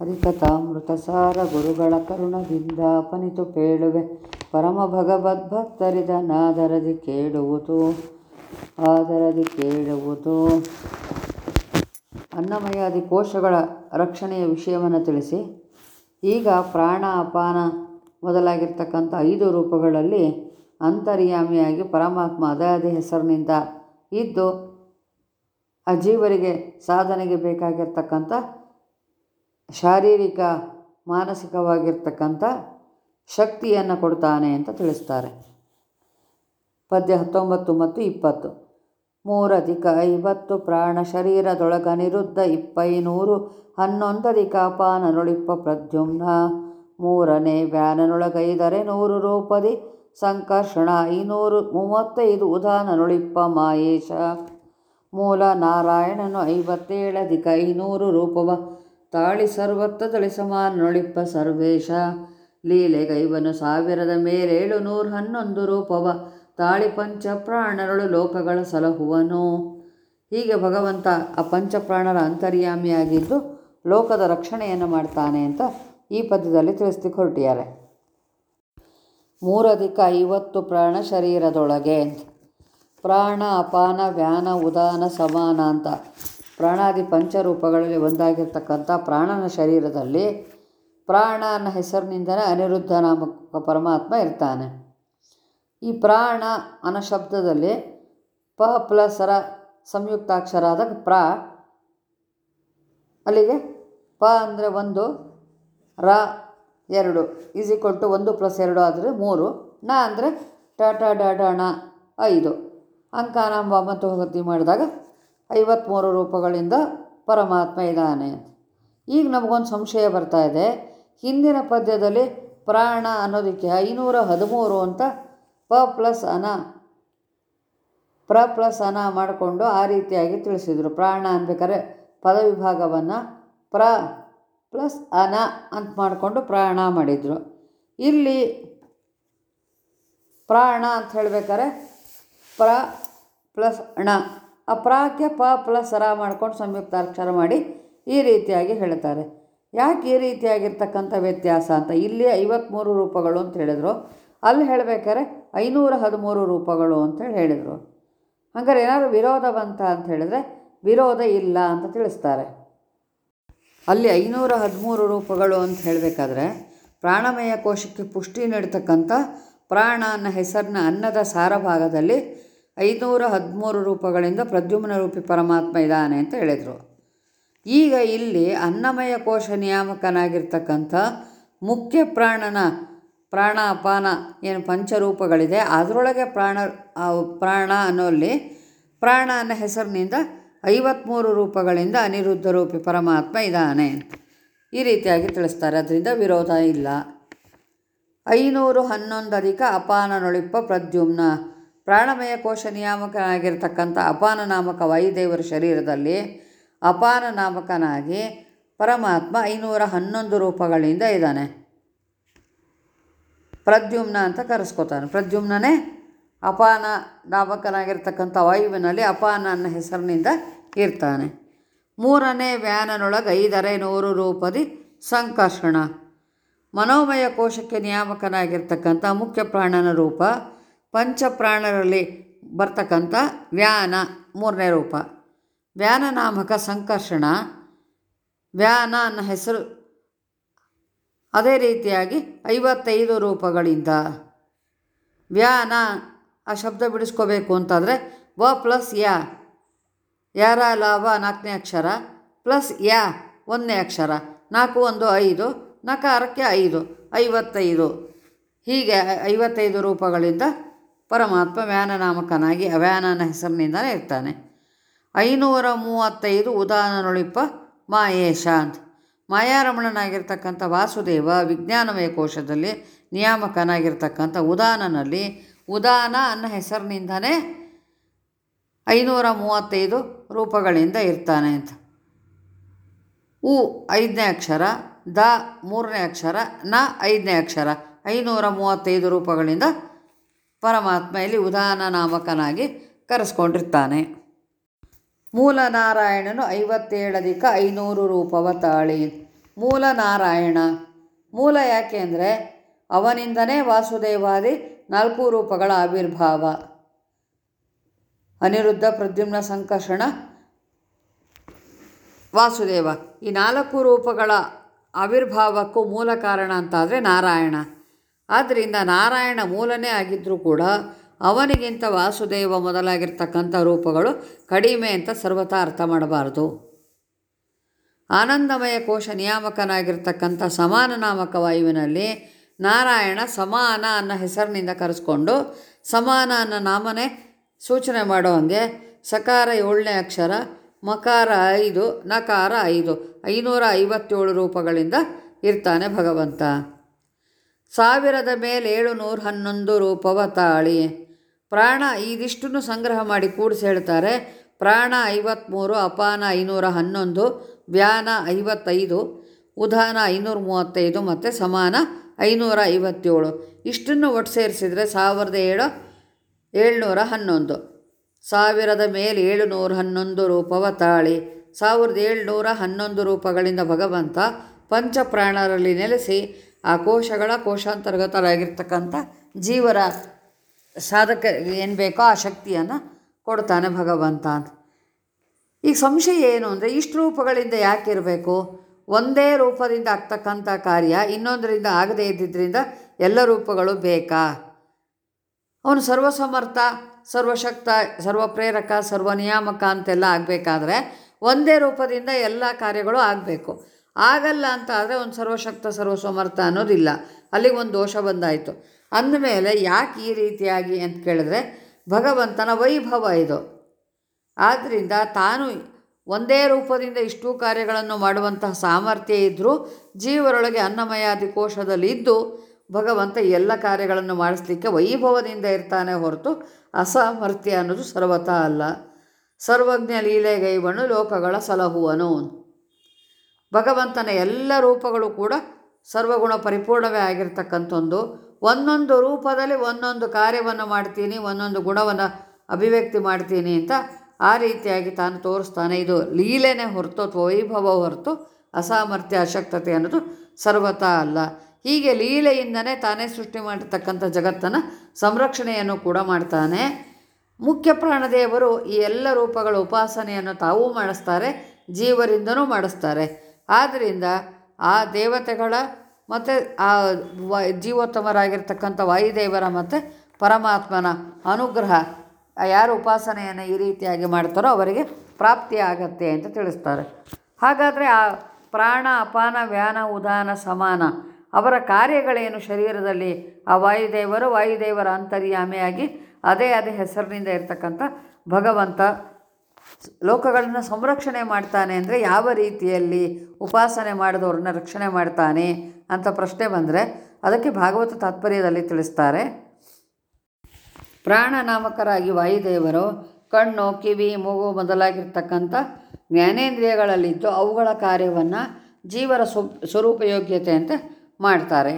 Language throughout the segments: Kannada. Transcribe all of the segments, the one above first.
ಹರಿಕಥಾಮೃತಸಾರ ಗುರುಗಳ ಕರುಣದಿಂದ ಅಪನಿತು ಪೇಳುವೆ. ಪರಮ ಭಗವದ್ಭಕ್ತರಿದನಾದರದಿ ಕೇಳುವುದು, ಆದರದಿ ಕೇಳುವುದು. ಅನ್ನಮಯಾದಿ ಕೋಶಗಳ ರಕ್ಷಣೆಯ ವಿಷಯವನ್ನು ತಿಳಿಸಿ. ಈಗ ಪ್ರಾಣ ಅಪಾನ ಮೊದಲಾಗಿರ್ತಕ್ಕಂಥ ಐದು ರೂಪಗಳಲ್ಲಿ ಅಂತರ್ಯಾಮಿಯಾಗಿ ಪರಮಾತ್ಮ ಅದೇ ಹೆಸರಿನಿಂದ ಇದ್ದು, ಅಜೀವರಿಗೆ ಸಾಧನೆಗೆ ಬೇಕಾಗಿರ್ತಕ್ಕಂಥ ಶಾರೀರಿಕ, ಮಾನಸಿಕವಾಗಿರ್ತಕ್ಕಂಥ ಶಕ್ತಿಯನ್ನು ಕೊಡ್ತಾನೆ ಅಂತ ತಿಳಿಸ್ತಾರೆ. ಪದ್ಯ ಹತ್ತೊಂಬತ್ತು ಮತ್ತು ಇಪ್ಪತ್ತು. ಮೂರಧಿಕ ಐವತ್ತು ಪ್ರಾಣ ಶರೀರದೊಳಗ ನಿರುದ್ಧ ಇಪ್ಪೈನೂರು, ಹನ್ನೊಂದಧಿಕ ಅಪಾನನೊಳಿಪ್ಪ ಪ್ರದ್ಯುಮ್ನ. ಮೂರನೇ ವ್ಯಾನನೊಳಗೈದರೆ ನೂರು ರೂಪದಿ ಸಂಕರ್ಷಣ ಐನೂರು, ಮೂವತ್ತೈದು ಉದಾನನೊಳಿಪ್ಪ ಮಾಯೇಶ. ಮೂಲ ನಾರಾಯಣನು ಐವತ್ತೇಳಧಿಕ ಐನೂರು ರೂಪವ ತಾಳಿ ಸರ್ವತ್ತದಳಿ ಸಮಾನೊಳಿಪ್ಪ ಸರ್ವೇಶ. ಲೀಲೆ ಲೀಲೆಗೈವನು ಸಾವಿರದ ಮೇಲೇಳು ನೂರ ಹನ್ನೊಂದು ರೂಪವ. ತಾಳಿ ಪಂಚ ಪ್ರಾಣರಳು ಲೋಕಗಳ ಸಲಹುವನು. ಹೀಗೆ ಭಗವಂತ ಆ ಪಂಚಪ್ರಾಣರ ಅಂತರ್ಯಾಮಿಯಾಗಿದ್ದು ಲೋಕದ ರಕ್ಷಣೆಯನ್ನು ಮಾಡ್ತಾನೆ ಅಂತ ಈ ಪದ್ಯದಲ್ಲಿ ತಿಳಿಸ್ಲಿಕ್ಕೆ ಮೂರಧಿಕ ಐವತ್ತು ಪ್ರಾಣ ಶರೀರದೊಳಗೆ ಪ್ರಾಣ, ಅಪಾನ, ವ್ಯಾನ, ಉದಾನ, ಸಮಾನ ಅಂತ ಪ್ರಾಣಾದಿ ಪಂಚರೂಪಗಳಲ್ಲಿ ಒಂದಾಗಿರ್ತಕ್ಕಂಥ ಪ್ರಾಣನ ಶರೀರದಲ್ಲಿ ಪ್ರಾಣ ಅನ್ನೋ ಹೆಸರಿನಿಂದಲೇ ಅನಿರುದ್ಧ ನಾಮಕ ಪರಮಾತ್ಮ ಇರ್ತಾನೆ. ಈ ಪ್ರಾಣ ಅನ್ನೋ ಶಬ್ದದಲ್ಲಿ ಪ ಪ್ಲಸರ ಸಂಯುಕ್ತಾಕ್ಷರ ಆದಾಗ ಪ್ರ ಅಲ್ಲಿಗೆ ಪ ಅಂದರೆ ಒಂದು, ರ ಎರಡು, ಈಸ್ ಈಕ್ವಲ್ ಟು ಒಂದು ಪ್ಲಸ್ ಎರಡು ಆದರೆ ಮೂರು, ನ ಅಂದರೆ ಟ ಟ ಡ ಡ ಣ ಐದು. ಅಂಕಾನಾಂಬ ಮತ್ತು ಹೋಗತಿ ಮಾಡಿದಾಗ ಐವತ್ತ್ಮೂರು ರೂಪಗಳಿಂದ ಪರಮಾತ್ಮ ಇದ್ದಾನೆ. ಈಗ ನಮಗೊಂದು ಸಂಶಯ ಬರ್ತಾ ಇದೆ. ಹಿಂದಿನ ಪದ್ಯದಲ್ಲಿ ಪ್ರಾಣ ಅನ್ನೋದಕ್ಕೆ ಐನೂರ ಹದಿಮೂರು ಅಂತ ಪ ಪ್ಲಸ್ ಅನ, ಪ್ರ ಪ್ಲಸ್ ಅನ ಮಾಡಿಕೊಂಡು ಆ ರೀತಿಯಾಗಿ ತಿಳಿಸಿದರು. ಪ್ರಾಣ ಅನ್ಬೇಕಾದ್ರೆ ಪದವಿಭಾಗವನ್ನು ಪ್ರ ಪ್ಲಸ್ ಅನ ಅಂತ ಮಾಡಿಕೊಂಡು ಪ್ರಾಣ ಮಾಡಿದರು. ಇಲ್ಲಿ ಪ್ರಾಣ ಅಂತ ಹೇಳ್ಬೇಕಾದ್ರೆ ಪ್ರ ಪ್ಲಸ್ ಣ ಆ ಪ್ರಾಕ್ಕೆ ಪ ಪ್ಲಸ್ ಸರ ಮಾಡ್ಕೊಂಡು ಸಂಯುಕ್ತಾಕ್ಷರ ಮಾಡಿ ಈ ರೀತಿಯಾಗಿ ಹೇಳ್ತಾರೆ. ಯಾಕೆ ಈ ರೀತಿಯಾಗಿರ್ತಕ್ಕಂಥ ವ್ಯತ್ಯಾಸ ಅಂತ ಇಲ್ಲಿ ಐವತ್ತ್ಮೂರು ರೂಪಗಳು ಅಂತ ಹೇಳಿದರು. ಅಲ್ಲಿ ಹೇಳಬೇಕಾದ್ರೆ ಐನೂರ ಹದಿಮೂರು ರೂಪಗಳು ಅಂತೇಳಿ ಹೇಳಿದರು. ಹಂಗಾರೆ ಏನಾದರೂ ವಿರೋಧ ಬಂತ ಅಂತ ಹೇಳಿದ್ರೆ ವಿರೋಧ ಇಲ್ಲ ಅಂತ ತಿಳಿಸ್ತಾರೆ. ಅಲ್ಲಿ ಐನೂರ ಹದಿಮೂರು ರೂಪಗಳು ಅಂತ ಹೇಳಬೇಕಾದ್ರೆ ಪ್ರಾಣಮಯ ಕೋಶಕ್ಕೆ ಪುಷ್ಟಿ ನೀಡ್ತಕ್ಕಂಥ ಪ್ರಾಣ ಅನ್ನೋ ಹೆಸರನ್ನ ಅನ್ನದ ಸಾರಭಾಗದಲ್ಲಿ ಐನೂರ ಹದಿಮೂರು ರೂಪಗಳಿಂದ ಪ್ರದ್ಯುಮ್ನ ರೂಪಿ ಪರಮಾತ್ಮ ಇದ್ದಾನೆ ಅಂತ ಹೇಳಿದರು. ಈಗ ಇಲ್ಲಿ ಅನ್ನಮಯ ಕೋಶ ನಿಯಾಮಕನಾಗಿರ್ತಕ್ಕಂಥ ಮುಖ್ಯ ಪ್ರಾಣನ ಪ್ರಾಣ ಅಪಾನ ಏನು ಪಂಚರೂಪಗಳಿದೆ, ಅದರೊಳಗೆ ಪ್ರಾಣ ಪ್ರಾಣ ಅನ್ನೋಲ್ಲಿ ಪ್ರಾಣ ಅನ್ನೋ ಹೆಸರಿನಿಂದ ಐವತ್ತ್ಮೂರು ರೂಪಗಳಿಂದ ಅನಿರುದ್ಧ ರೂಪಿ ಪರಮಾತ್ಮ ಇದ್ದಾನೆ ಈ ರೀತಿಯಾಗಿ ತಿಳಿಸ್ತಾರೆ. ಅದರಿಂದ ವಿರೋಧ ಇಲ್ಲ. ಐನೂರು ಹನ್ನೊಂದು ಅಧಿಕ ಅಪಾನನೊಳಿಪ್ಪ ಪ್ರದ್ಯುಮ್ನ ಪ್ರಾಣಮಯ ಕೋಶ ನಿಯಾಮಕನಾಗಿರ್ತಕ್ಕಂಥ ಅಪಾನ ನಾಮಕ ವಾಯುದೇವರ ಶರೀರದಲ್ಲಿ ಅಪಾನ ನಾಮಕನಾಗಿ ಪರಮಾತ್ಮ ಐನೂರ ಹನ್ನೊಂದು ರೂಪಗಳಿಂದ ಇದ್ದಾನೆ. ಪ್ರದ್ಯುಮ್ನ ಅಂತ ಕರೆಸ್ಕೋತಾನೆ. ಪ್ರದ್ಯುಮ್ನೇ ಅಪಾನ ನಾಮಕನಾಗಿರ್ತಕ್ಕಂಥ ವಾಯುವಿನಲ್ಲಿ ಅಪಾನ ಅನ್ನೋ ಹೆಸರಿನಿಂದ ಇರ್ತಾನೆ. ಮೂರನೇ ವ್ಯಾನನೊಳಗೆ ಐದರೆ ನೂರು ರೂಪದಿ ಸಂಕರ್ಷಣ. ಮನೋಮಯ ಕೋಶಕ್ಕೆ ನಿಯಾಮಕನಾಗಿರ್ತಕ್ಕಂಥ ಮುಖ್ಯ ಪ್ರಾಣನ ರೂಪ ಪಂಚಪ್ರಾಣರಲ್ಲಿ ಬರ್ತಕ್ಕಂಥ ವ್ಯಾನ, ಮೂರನೇ ರೂಪ. ವ್ಯಾನ ನಾಮಕ ಸಂಕರ್ಷಣ. ವ್ಯಾನ ಅನ್ನೋ ಹೆಸರು ಅದೇ ರೀತಿಯಾಗಿ ಐವತ್ತೈದು ರೂಪಗಳಿಂದ. ವ್ಯಾನ, ಆ ಶಬ್ದ ಬಿಡಿಸ್ಕೋಬೇಕು ಅಂತಂದರೆ ವ ಪ್ಲಸ್ ಯಾ. ಯಾರ ಲಾಭ? ನಾಲ್ಕನೇ ಅಕ್ಷರ. ಪ್ಲಸ್ ಯಾ, ಒಂದನೇ ಅಕ್ಷರ. ನಾಲ್ಕು, ಒಂದು, ಐದು. ನಕಾರಕ್ಕೆ ಐದು. ಐವತ್ತೈದು. ಹೀಗೆ ಐವತ್ತೈದು ರೂಪಗಳಿಂದ ಪರಮಾತ್ಮ ವ್ಯಾನನಾಮಕನಾಗಿ ಅವ್ಯಾನನ ಹೆಸರಿನಿಂದಲೇ ಇರ್ತಾನೆ. ಐನೂರ ಮೂವತ್ತೈದು ಉದಾಹರಣೊಳಿಪ ಮಾಯೇಶ ಅಂತ ಮಾಯಾರಮಣನಾಗಿರ್ತಕ್ಕಂಥ ವಾಸುದೇವ ವಿಜ್ಞಾನಮಯ ಕೋಶದಲ್ಲಿ ನಿಯಾಮಕನಾಗಿರ್ತಕ್ಕಂಥ ಉದಾನನಲ್ಲಿ ಉದಾನ ಅನ್ನೋ ಹೆಸರಿನಿಂದನೇ ಐನೂರ ಮೂವತ್ತೈದು ರೂಪಗಳಿಂದ ಇರ್ತಾನೆ ಅಂತ. ಉ ಐದನೇ ಅಕ್ಷರ, ದ ಮೂರನೇ ಅಕ್ಷರ, ನ ಐದನೇ ಅಕ್ಷರ, ಐನೂರ ಮೂವತ್ತೈದು ರೂಪಗಳಿಂದ ಪರಮಾತ್ಮ ಇಲ್ಲಿ ಉದಾನ ನಾಮಕನಾಗಿ ಕರೆಸ್ಕೊಂಡಿರ್ತಾನೆ. ಮೂಲ ನಾರಾಯಣನು ಐವತ್ತೇಳಧಿಕ ಐನೂರು ರೂಪವ ತಾಳಿ. ಮೂಲ ನಾರಾಯಣ ಮೂಲ ಯಾಕೆ ಅಂದರೆ ಅವನಿಂದನೇ ವಾಸುದೇವಾದಿ ನಾಲ್ಕು ರೂಪಗಳ ಆವಿರ್ಭಾವ. ಅನಿರುದ್ಧ ಪ್ರದ್ಯುಮ್ನ ಸಂಕರ್ಷಣ ವಾಸುದೇವ. ಈ ನಾಲ್ಕು ರೂಪಗಳ ಆವಿರ್ಭಾವಕ್ಕೂ ಮೂಲ ಕಾರಣ ಅಂತಾದರೆ ನಾರಾಯಣ. ಆದ್ದರಿಂದ ನಾರಾಯಣ ಮೂಲನೇ ಆಗಿದ್ದರೂ ಕೂಡ ಅವನಿಗಿಂತ ವಾಸುದೇವ ಮೊದಲಾಗಿರ್ತಕ್ಕಂಥ ರೂಪಗಳು ಕಡಿಮೆ ಅಂತ ಸರ್ವತಾ ಅರ್ಥ ಮಾಡಬಾರ್ದು. ಆನಂದಮಯ ಕೋಶ ನಿಯಾಮಕನಾಗಿರ್ತಕ್ಕಂಥ ಸಮಾನ ನಾಮಕ ವಾಯುವಿನಲ್ಲಿ ನಾರಾಯಣ ಸಮಾನ ಅನ್ನೋ ಹೆಸರಿನಿಂದ ಕರೆಸ್ಕೊಂಡು ಸಮಾನ ಅನ್ನೋ ನಾಮನೇ ಸೂಚನೆ ಮಾಡೋ ಹಾಗೆ ಸಕಾರ ಏಳನೇ ಅಕ್ಷರ, ಮಕಾರ ಐದು, ನಕಾರ ಐದು, ಐನೂರ ಐವತ್ತೇಳು ರೂಪಗಳಿಂದ ಇರ್ತಾನೆ ಭಗವಂತ. ಸಾವಿರದ ಮೇಲೆ ಏಳು ನೂರ ಹನ್ನೊಂದು ರೂಪವ ತಾಳಿ. ಪ್ರಾಣ ಇದಿಷ್ಟನ್ನು ಸಂಗ್ರಹ ಮಾಡಿ ಕೂಡಿಸಿ ಹೇಳ್ತಾರೆ. ಪ್ರಾಣ ಐವತ್ತ್ಮೂರು ಅಪಾನ ಐನೂರ ಹನ್ನೊಂದು, ವ್ಯಾನ ಐವತ್ತೈದು, ಉದಾನ ಐನೂರ ಮೂವತ್ತೈದು ಮತ್ತು ಸಮಾನ ಐನೂರ ಐವತ್ತೇಳು. ಇಷ್ಟನ್ನು ಒಟ್ಟು ಸೇರಿಸಿದರೆ ಸಾವಿರದ ಏಳು, ಏಳ್ನೂರ ಹನ್ನೊಂದು. ಸಾವಿರದ ಮೇಲೆ ಏಳುನೂರ ಹನ್ನೊಂದು ರೂಪವ ತಾಳಿ. ಸಾವಿರದ ಏಳ್ನೂರ ಹನ್ನೊಂದು ರೂಪಗಳಿಂದ ಭಗವಂತ ಪಂಚಪ್ರಾಣರಲ್ಲಿ ನೆಲೆಸಿ ಆ ಕೋಶಗಳ ಕೋಶಾಂತರ್ಗತರಾಗಿರ್ತಕ್ಕಂಥ ಜೀವರ ಸಾಧಕ ಏನು ಬೇಕೋ ಆ ಶಕ್ತಿಯನ್ನು ಕೊಡ್ತಾನೆ ಭಗವಂತ ಅಂತ. ಈಗ ಸಂಶಯ ಏನು ಅಂದರೆ ಇಷ್ಟು ರೂಪಗಳಿಂದ ಯಾಕೆ ಇರಬೇಕು? ಒಂದೇ ರೂಪದಿಂದ ಆಗ್ತಕ್ಕಂಥ ಕಾರ್ಯ ಇನ್ನೊಂದರಿಂದ ಆಗದೇ ಇದ್ದಿದ್ದರಿಂದ ಎಲ್ಲ ರೂಪಗಳು ಬೇಕಾ? ಅವನು ಸರ್ವಸಮರ್ಥ, ಸರ್ವಶಕ್ತ, ಸರ್ವಪ್ರೇರಕ, ಸರ್ವನಿಯಾಮಕ ಅಂತೆಲ್ಲ ಆಗಬೇಕಾದ್ರೆ ಒಂದೇ ರೂಪದಿಂದ ಎಲ್ಲ ಕಾರ್ಯಗಳು ಆಗಬೇಕು. ಆಗಲ್ಲ ಅಂತ ಆದರೆ ಒಂದು ಸರ್ವಶಕ್ತ, ಸರ್ವಸಮರ್ಥ ಅನ್ನೋದಿಲ್ಲ. ಅಲ್ಲಿಗೆ ಒಂದು ದೋಷ ಬಂದಾಯಿತು. ಅಂದಮೇಲೆ ಯಾಕೆ ಈ ರೀತಿಯಾಗಿ ಅಂತ ಕೇಳಿದ್ರೆ, ಭಗವಂತನ ವೈಭವ ಇದು. ಆದ್ದರಿಂದ ತಾನು ಒಂದೇ ರೂಪದಿಂದ ಇಷ್ಟು ಕಾರ್ಯಗಳನ್ನು ಮಾಡುವಂತಹ ಸಾಮರ್ಥ್ಯ ಇದ್ದರೂ ಜೀವರೊಳಗೆ ಅನ್ನಮಯಾದಿ ಕೋಶದಲ್ಲಿ ಇದ್ದು, ಭಗವಂತ ಎಲ್ಲ ಕಾರ್ಯಗಳನ್ನು ಮಾಡಿಸ್ಲಿಕ್ಕೆ ವೈಭವದಿಂದ ಇರ್ತಾನೆ ಹೊರತು ಅಸಾಮರ್ಥ್ಯ ಅನ್ನೋದು ಸರ್ವತಾ ಅಲ್ಲ. ಸರ್ವಜ್ಞ ಲೀಲೆಗೈವನು ಲೋಕಗಳ ಸಲಹುವನು ಭಗವಂತನ ಎಲ್ಲ ರೂಪಗಳು ಕೂಡ ಸರ್ವಗುಣ ಪರಿಪೂರ್ಣವೇ ಆಗಿರ್ತಕ್ಕಂಥದ್ದು. ಒಂದೊಂದು ರೂಪದಲ್ಲಿ ಒಂದೊಂದು ಕಾರ್ಯವನ್ನು ಮಾಡ್ತೀನಿ, ಒಂದೊಂದು ಗುಣವನ್ನು ಅಭಿವ್ಯಕ್ತಿ ಮಾಡ್ತೀನಿ ಅಂತ ಆ ರೀತಿಯಾಗಿ ತಾನು ತೋರಿಸ್ತಾನೆ. ಇದು ಲೀಲೆನೇ ಹೊರತು ಅಥವಾ ವೈಭವ ಹೊರತು ಅಸಾಮರ್ಥ್ಯ, ಅಶಕ್ತತೆ ಅನ್ನೋದು ಸರ್ವತಾ ಅಲ್ಲ. ಹೀಗೆ ಲೀಲೆಯಿಂದನೇ ತಾನೇ ಸೃಷ್ಟಿ ಮಾಡಿರ್ತಕ್ಕಂಥ ಜಗತ್ತನ್ನು ಸಂರಕ್ಷಣೆಯನ್ನು ಕೂಡ ಮಾಡ್ತಾನೆ. ಮುಖ್ಯ ಪ್ರಾಣದೇವರು ಈ ಎಲ್ಲ ರೂಪಗಳ ಉಪಾಸನೆಯನ್ನು ತಾವೂ ಮಾಡಿಸ್ತಾರೆ, ಜೀವರಿಂದನೂ ಮಾಡಿಸ್ತಾರೆ. ಆದ್ದರಿಂದ ಆ ದೇವತೆಗಳ ಮತ್ತು ಆ ವ ಜೀವೋತ್ತಮರಾಗಿರ್ತಕ್ಕಂಥ ವಾಯುದೇವರ ಮತ್ತು ಪರಮಾತ್ಮನ ಅನುಗ್ರಹ, ಯಾರು ಉಪಾಸನೆಯನ್ನು ಈ ರೀತಿಯಾಗಿ ಮಾಡ್ತಾರೋ ಅವರಿಗೆ ಪ್ರಾಪ್ತಿ ಆಗತ್ತೆ ಅಂತ ತಿಳಿಸ್ತಾರೆ. ಹಾಗಾದರೆ ಆ ಪ್ರಾಣ, ಅಪಾನ, ವ್ಯಾನ, ಉದಾನ, ಸಮಾನ ಅವರ ಕಾರ್ಯಗಳೇನು ಶರೀರದಲ್ಲಿ? ಆ ವಾಯುದೇವರು ವಾಯುದೇವರ ಅಂತರ್ಯಾಮಿಯಾಗಿ ಅದೇ ಅದೇ ಹೆಸರಿನಿಂದ ಇರತಕ್ಕಂಥ ಭಗವಂತ ಲೋಕಗಳನ್ನು ಸಂರಕ್ಷಣೆ ಮಾಡ್ತಾನೆ ಅಂದರೆ ಯಾವ ರೀತಿಯಲ್ಲಿ ಉಪಾಸನೆ ಮಾಡಿದವ್ರನ್ನ ರಕ್ಷಣೆ ಮಾಡ್ತಾನೆ ಅಂತ ಪ್ರಶ್ನೆ ಬಂದರೆ ಅದಕ್ಕೆ ಭಾಗವತ ತಾತ್ಪರ್ಯದಲ್ಲಿ ತಿಳಿಸ್ತಾರೆ. ಪ್ರಾಣನಾಮಕರಾಗಿ ವಾಯುದೇವರು ಕಣ್ಣು, ಕಿವಿ, ಮೂಗು ಮೊದಲಾಗಿರ್ತಕ್ಕಂಥ ಜ್ಞಾನೇಂದ್ರಿಯಗಳಲ್ಲಿದ್ದು ಅವುಗಳ ಕಾರ್ಯವನ್ನು ಜೀವರ ಸ್ವ ಸ್ವರೂಪಯೋಗ್ಯತೆ ಅಂತ ಮಾಡ್ತಾರೆ.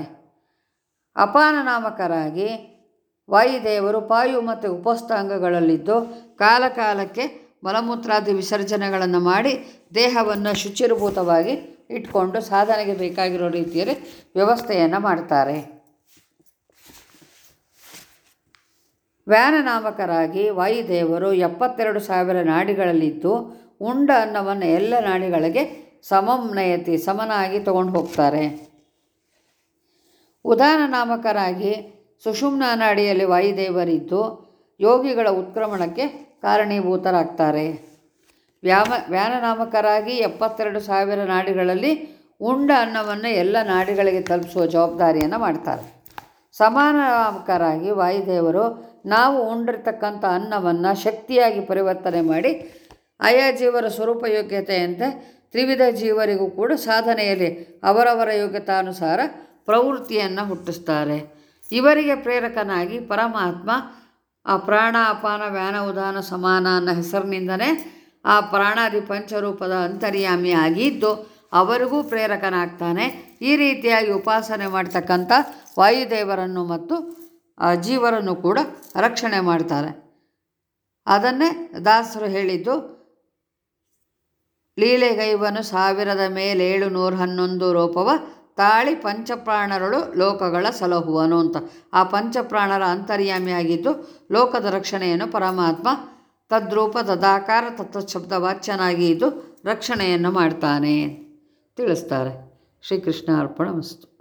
ಅಪಾನ ನಾಮಕರಾಗಿ ವಾಯುದೇವರು ಪಾಯು ಮತ್ತು ಉಪಸ್ಥ ಅಂಗಗಳಲ್ಲಿದ್ದು ಕಾಲಕ್ಕೆ ಮಲಮೂತ್ರಾದಿ ವಿಸರ್ಜನೆಗಳನ್ನು ಮಾಡಿ ದೇಹವನ್ನು ಶುಚಿರ್ಭೂತವಾಗಿ ಇಟ್ಕೊಂಡು ಸಾಧನೆಗೆ ಬೇಕಾಗಿರೋ ರೀತಿಯಲ್ಲಿ ವ್ಯವಸ್ಥೆಯನ್ನು ಮಾಡ್ತಾರೆ. ವ್ಯಾನನಾಮಕರಾಗಿ ವಾಯುದೇವರು ಎಪ್ಪತ್ತೆರಡು ಸಾವಿರ ನಾಡಿಗಳಲ್ಲಿದ್ದು ಉಂಡ ಅನ್ನವನ್ನು ಎಲ್ಲ ನಾಡಿಗಳಿಗೆ ಸಮಮ್ನಯತಿ ಸಮನಾಗಿ ತಗೊಂಡು ಹೋಗ್ತಾರೆ. ಉದಾನ ನಾಮಕರಾಗಿ ಸುಷುಮ್ನ ನಾಡಿಯಲ್ಲಿ ವಾಯುದೇವರಿದ್ದು ಯೋಗಿಗಳ ಉತ್ಕ್ರಮಣಕ್ಕೆ ಕಾರಣೀಭೂತರಾಗ್ತಾರೆ ವ್ಯಾಮ ವ್ಯಾನನಾಮಕರಾಗಿ ಎಪ್ಪತ್ತೆರಡು ಸಾವಿರ ನಾಡಿಗಳಲ್ಲಿ ಉಂಡ ಅನ್ನವನ್ನು ಎಲ್ಲ ನಾಡಿಗಳಿಗೆ ತಲುಪಿಸುವ ಜವಾಬ್ದಾರಿಯನ್ನು ಮಾಡ್ತಾರೆ. ಸಮಾನಾಮಕರಾಗಿ ವಾಯುದೇವರು ನಾವು ಉಂಡಿರ್ತಕ್ಕಂಥ ಅನ್ನವನ್ನು ಶಕ್ತಿಯಾಗಿ ಪರಿವರ್ತನೆ ಮಾಡಿ ಆಯಾ ಜೀವರ ಸ್ವರೂಪ ಯೋಗ್ಯತೆಯಂತೆ ತ್ರಿವಿಧ ಜೀವರಿಗೂ ಕೂಡ ಸಾಧನೆಯಲ್ಲಿ ಅವರವರ ಯೋಗ್ಯತಾನುಸಾರ ಪ್ರವೃತ್ತಿಯನ್ನು ಹುಟ್ಟಿಸ್ತಾರೆ. ಇವರಿಗೆ ಪ್ರೇರಕನಾಗಿ ಪರಮಾತ್ಮ ಆ ಪ್ರಾಣ, ಅಪಾನ, ವ್ಯಾನ, ಉದಾನ, ಸಮಾನ ಅನ್ನೋ ಹೆಸರಿನಿಂದನೇ ಆ ಪ್ರಾಣಾದಿ ಪಂಚರೂಪದ ಅಂತರ್ಯಾಮಿ ಆಗಿದ್ದು ಅವರಿಗೂ ಪ್ರೇರಕನಾಗ್ತಾನೆ. ಈ ರೀತಿಯಾಗಿ ಉಪಾಸನೆ ಮಾಡ್ತಕ್ಕಂಥ ವಾಯುದೇವರನ್ನು ಮತ್ತು ಜೀವರನ್ನು ಕೂಡ ರಕ್ಷಣೆ ಮಾಡ್ತಾರೆ. ಅದನ್ನೇ ದಾಸರು ಹೇಳಿದ್ದು, ಲೀಲೆಗೈವನು ಸಾವಿರದ ಮೇಲೇಳು ನೂರ ಹನ್ನೊಂದು ರೂಪವ ತಾಳಿ ಪಂಚಪ್ರಾಣರಳು ಲೋಕಗಳ ಸಲಹುವನು ಅಂತ. ಆ ಪಂಚಪ್ರಾಣರ ಅಂತರ್ಯಾಮಿಯಾಗಿದ್ದು ಲೋಕದ ರಕ್ಷಣೆಯನ್ನು ಪರಮಾತ್ಮ ತದ್ರೂಪ ತದಾಕಾರ ತತ್ವಶಬ್ದ ವಾಚ್ಯನಾಗಿ ಇದ್ದು ರಕ್ಷಣೆಯನ್ನು ಮಾಡ್ತಾನೆ. ತಿಳಿಸ್ತಾರೆ. ಶ್ರೀಕೃಷ್ಣ ಅರ್ಪಣ ಮಸ್ತು